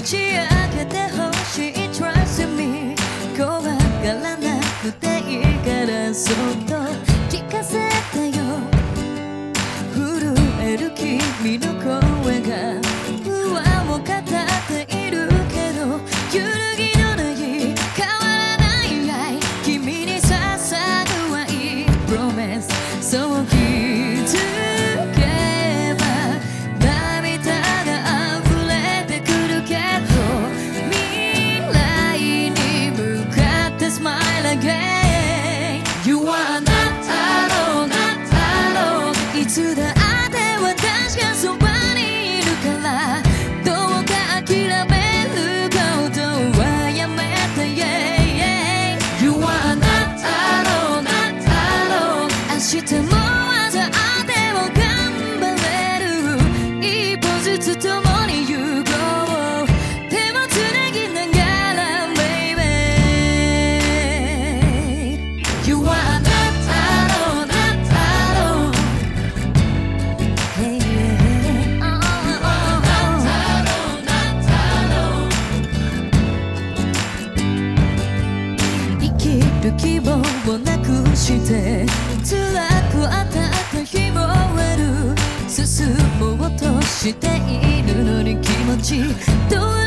打ち明けてほしい。Trust me 怖がらなくていいからそっとる希望をなくして辛くあったった日もある。進もうとしているのに気持ちどう